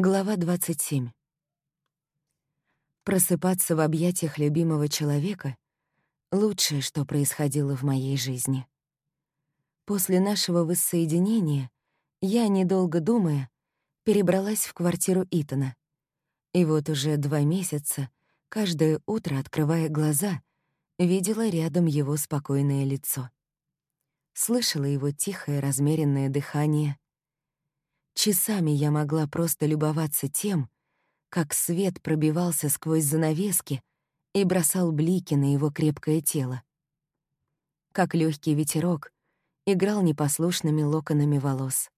Глава 27. Просыпаться в объятиях любимого человека — лучшее, что происходило в моей жизни. После нашего воссоединения я, недолго думая, перебралась в квартиру Итана. И вот уже два месяца, каждое утро, открывая глаза, видела рядом его спокойное лицо. Слышала его тихое, размеренное дыхание — Часами я могла просто любоваться тем, как свет пробивался сквозь занавески и бросал блики на его крепкое тело. Как легкий ветерок играл непослушными локонами волос.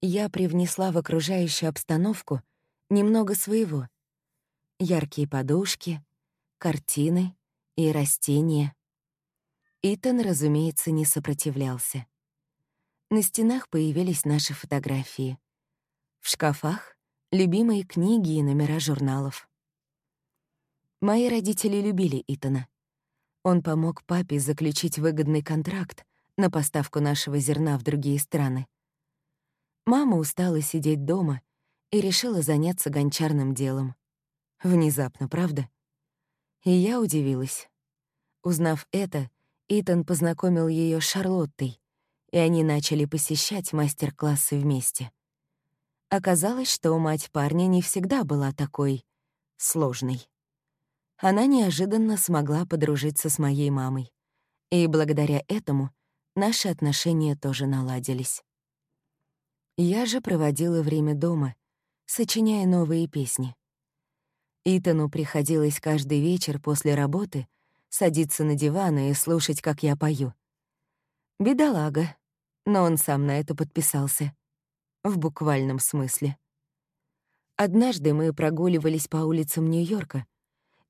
Я привнесла в окружающую обстановку немного своего. Яркие подушки, картины и растения. Итан, разумеется, не сопротивлялся. На стенах появились наши фотографии. В шкафах — любимые книги и номера журналов. Мои родители любили Итана. Он помог папе заключить выгодный контракт на поставку нашего зерна в другие страны. Мама устала сидеть дома и решила заняться гончарным делом. Внезапно, правда? И я удивилась. Узнав это, Итан познакомил ее с Шарлоттой, и они начали посещать мастер-классы вместе. Оказалось, что мать парня не всегда была такой сложной. Она неожиданно смогла подружиться с моей мамой, и благодаря этому наши отношения тоже наладились. Я же проводила время дома, сочиняя новые песни. Итану приходилось каждый вечер после работы садиться на диван и слушать, как я пою. Бедолага, но он сам на это подписался. В буквальном смысле. Однажды мы прогуливались по улицам Нью-Йорка,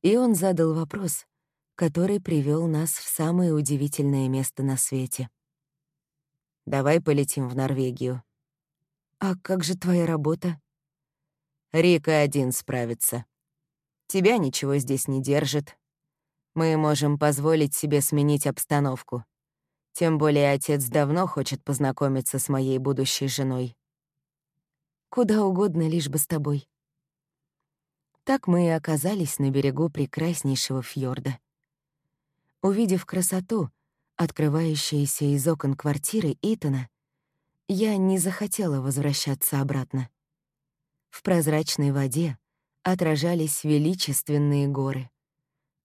и он задал вопрос, который привел нас в самое удивительное место на свете. «Давай полетим в Норвегию». «А как же твоя работа?» «Рика один справится. Тебя ничего здесь не держит. Мы можем позволить себе сменить обстановку. Тем более отец давно хочет познакомиться с моей будущей женой. Куда угодно, лишь бы с тобой. Так мы и оказались на берегу прекраснейшего фьорда. Увидев красоту, открывающуюся из окон квартиры Итана, я не захотела возвращаться обратно. В прозрачной воде отражались величественные горы.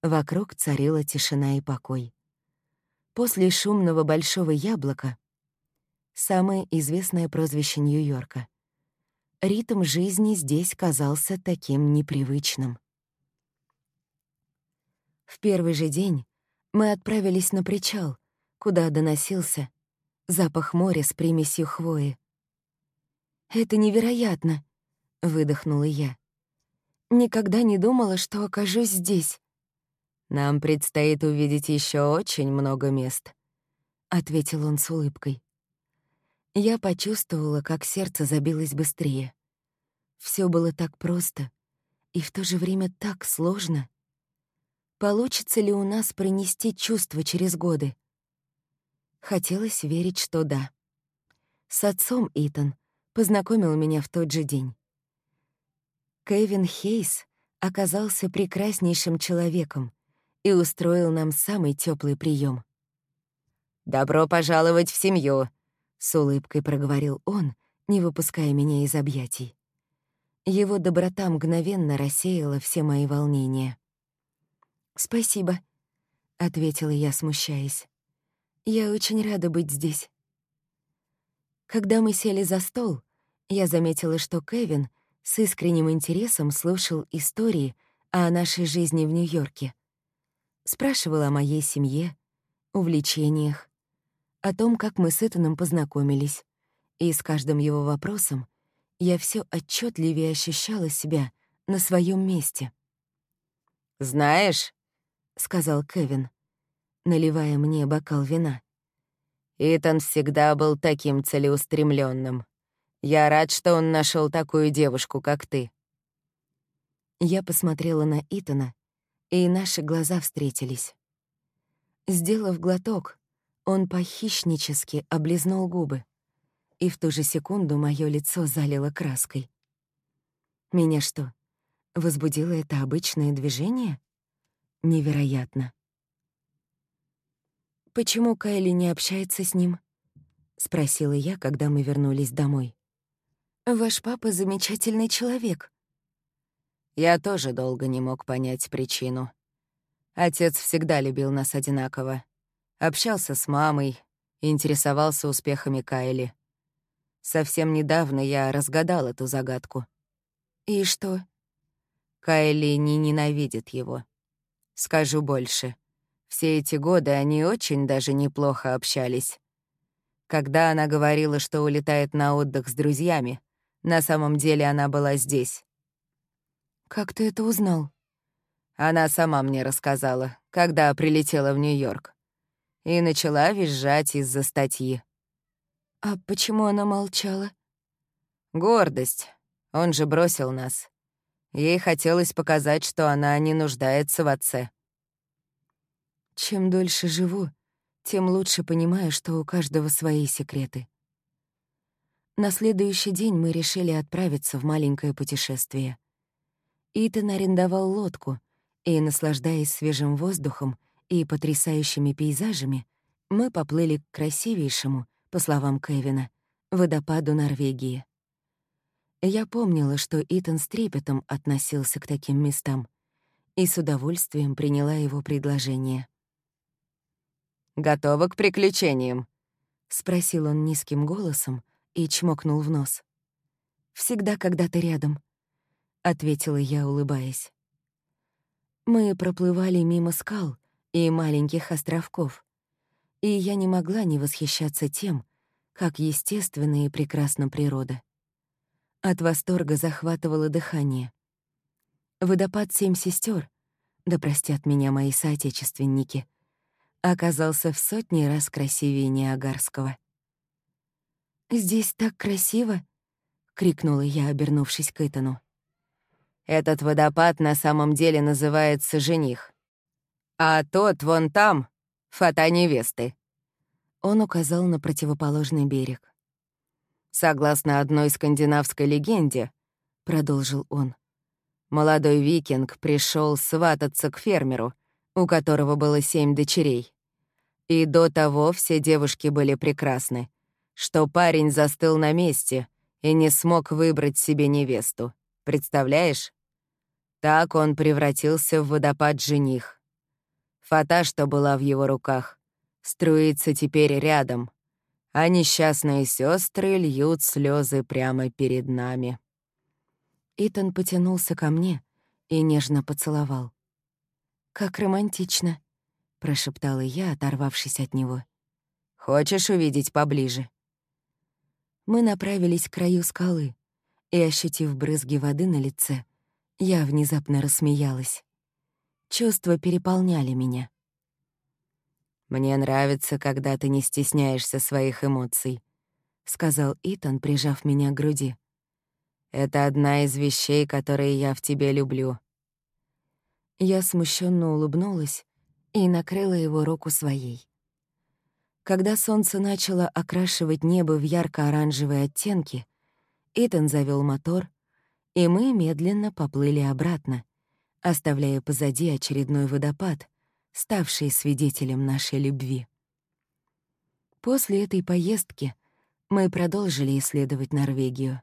Вокруг царила тишина и покой. После шумного большого яблока — самое известное прозвище Нью-Йорка. Ритм жизни здесь казался таким непривычным. В первый же день мы отправились на причал, куда доносился запах моря с примесью хвои. «Это невероятно!» — выдохнула я. «Никогда не думала, что окажусь здесь». «Нам предстоит увидеть еще очень много мест», — ответил он с улыбкой. Я почувствовала, как сердце забилось быстрее. Все было так просто и в то же время так сложно. Получится ли у нас пронести чувства через годы? Хотелось верить, что да. С отцом Итан познакомил меня в тот же день. Кевин Хейс оказался прекраснейшим человеком, и устроил нам самый теплый прием. «Добро пожаловать в семью», — с улыбкой проговорил он, не выпуская меня из объятий. Его доброта мгновенно рассеяла все мои волнения. «Спасибо», — ответила я, смущаясь. «Я очень рада быть здесь». Когда мы сели за стол, я заметила, что Кевин с искренним интересом слушал истории о нашей жизни в Нью-Йорке. Спрашивала о моей семье, увлечениях, о том, как мы с Итаном познакомились. И с каждым его вопросом я все отчетливее ощущала себя на своем месте. «Знаешь», — сказал Кевин, наливая мне бокал вина, «Итан всегда был таким целеустремленным. Я рад, что он нашел такую девушку, как ты». Я посмотрела на Итана и наши глаза встретились. Сделав глоток, он похищнически облизнул губы, и в ту же секунду мое лицо залило краской. Меня что, возбудило это обычное движение? Невероятно. «Почему Кайли не общается с ним?» — спросила я, когда мы вернулись домой. «Ваш папа замечательный человек». Я тоже долго не мог понять причину. Отец всегда любил нас одинаково. Общался с мамой, интересовался успехами Кайли. Совсем недавно я разгадал эту загадку. «И что?» Кайли не ненавидит его. Скажу больше. Все эти годы они очень даже неплохо общались. Когда она говорила, что улетает на отдых с друзьями, на самом деле она была здесь. «Как ты это узнал?» Она сама мне рассказала, когда прилетела в Нью-Йорк. И начала визжать из-за статьи. «А почему она молчала?» «Гордость. Он же бросил нас. Ей хотелось показать, что она не нуждается в отце. Чем дольше живу, тем лучше понимаю, что у каждого свои секреты. На следующий день мы решили отправиться в маленькое путешествие. Итан арендовал лодку, и, наслаждаясь свежим воздухом и потрясающими пейзажами, мы поплыли к красивейшему, по словам Кевина, водопаду Норвегии. Я помнила, что Итан с трепетом относился к таким местам и с удовольствием приняла его предложение. «Готова к приключениям?» — спросил он низким голосом и чмокнул в нос. «Всегда, когда ты рядом», — ответила я, улыбаясь. Мы проплывали мимо скал и маленьких островков, и я не могла не восхищаться тем, как естественна и прекрасна природа. От восторга захватывало дыхание. Водопад «Семь сестер, да простят меня мои соотечественники, оказался в сотни раз красивее Ниагарского. «Здесь так красиво!» — крикнула я, обернувшись к Итану. «Этот водопад на самом деле называется «Жених». А тот вон там — фата невесты». Он указал на противоположный берег. Согласно одной скандинавской легенде, продолжил он, молодой викинг пришел свататься к фермеру, у которого было семь дочерей. И до того все девушки были прекрасны, что парень застыл на месте и не смог выбрать себе невесту. Представляешь? Так он превратился в водопад жених. Фата, что была в его руках, струится теперь рядом, а несчастные сестры льют слезы прямо перед нами. Итан потянулся ко мне и нежно поцеловал. «Как романтично», — прошептала я, оторвавшись от него. «Хочешь увидеть поближе?» Мы направились к краю скалы, и, ощутив брызги воды на лице, я внезапно рассмеялась. Чувства переполняли меня. «Мне нравится, когда ты не стесняешься своих эмоций», — сказал Итан, прижав меня к груди. «Это одна из вещей, которые я в тебе люблю». Я смущенно улыбнулась и накрыла его руку своей. Когда солнце начало окрашивать небо в ярко-оранжевые оттенки, Итан завел мотор, и мы медленно поплыли обратно, оставляя позади очередной водопад — ставший свидетелем нашей любви. После этой поездки мы продолжили исследовать Норвегию.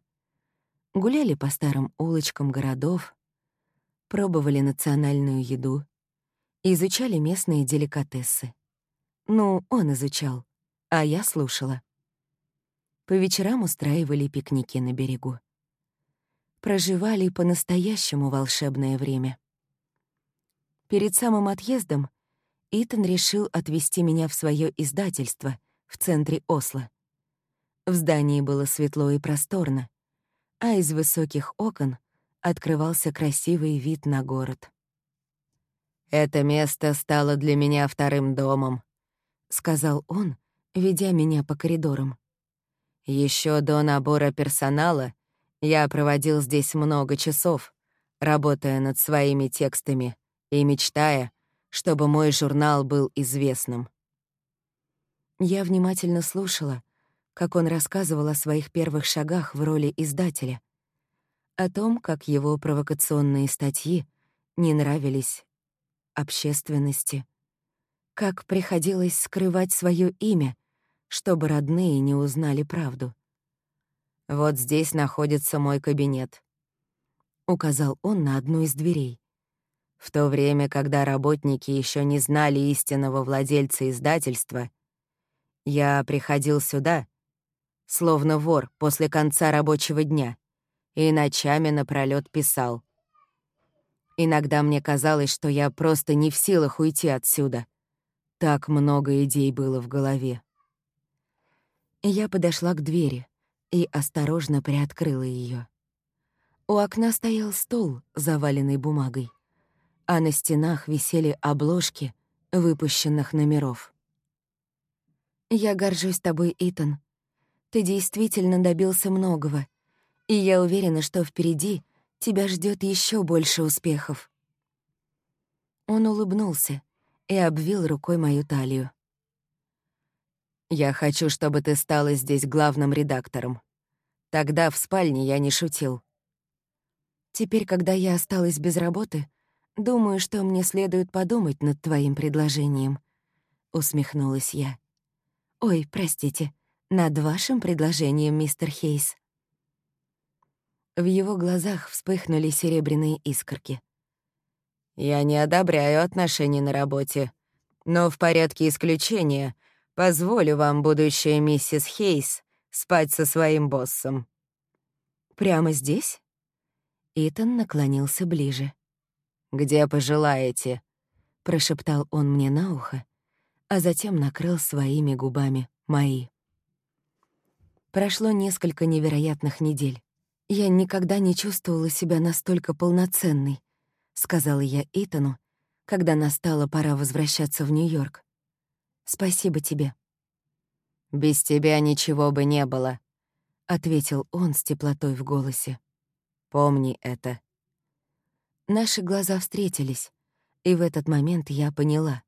Гуляли по старым улочкам городов, пробовали национальную еду, изучали местные деликатесы. Ну, он изучал, а я слушала. По вечерам устраивали пикники на берегу. Проживали по-настоящему волшебное время. Перед самым отъездом Итан решил отвезти меня в свое издательство в центре Осло. В здании было светло и просторно, а из высоких окон открывался красивый вид на город. «Это место стало для меня вторым домом», — сказал он, ведя меня по коридорам. Еще до набора персонала я проводил здесь много часов, работая над своими текстами и мечтая, чтобы мой журнал был известным. Я внимательно слушала, как он рассказывал о своих первых шагах в роли издателя, О том, как его провокационные статьи не нравились общественности, как приходилось скрывать свое имя, чтобы родные не узнали правду. «Вот здесь находится мой кабинет», — указал он на одну из дверей. В то время, когда работники еще не знали истинного владельца издательства, я приходил сюда, словно вор после конца рабочего дня, и ночами напролёт писал. Иногда мне казалось, что я просто не в силах уйти отсюда. Так много идей было в голове. Я подошла к двери и осторожно приоткрыла ее. У окна стоял стол, заваленный бумагой, а на стенах висели обложки выпущенных номеров. «Я горжусь тобой, Итан. Ты действительно добился многого, и я уверена, что впереди тебя ждет еще больше успехов». Он улыбнулся и обвил рукой мою талию. «Я хочу, чтобы ты стала здесь главным редактором. Тогда в спальне я не шутил. Теперь, когда я осталась без работы, думаю, что мне следует подумать над твоим предложением», — усмехнулась я. «Ой, простите, над вашим предложением, мистер Хейс». В его глазах вспыхнули серебряные искорки. «Я не одобряю отношений на работе, но в порядке исключения позволю вам, будущая миссис Хейс, спать со своим боссом». «Прямо здесь?» Итан наклонился ближе. «Где пожелаете», — прошептал он мне на ухо, а затем накрыл своими губами мои. Прошло несколько невероятных недель. Я никогда не чувствовала себя настолько полноценной, сказала я Итану, когда настала пора возвращаться в Нью-Йорк. Спасибо тебе. Без тебя ничего бы не было, ответил он с теплотой в голосе. Помни это. Наши глаза встретились, и в этот момент я поняла.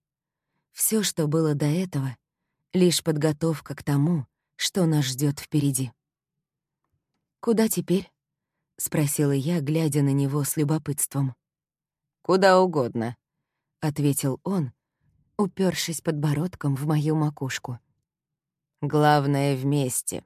Все, что было до этого, — лишь подготовка к тому, что нас ждет впереди. «Куда теперь?» — спросила я, глядя на него с любопытством. «Куда угодно», — ответил он, упершись подбородком в мою макушку. «Главное — вместе».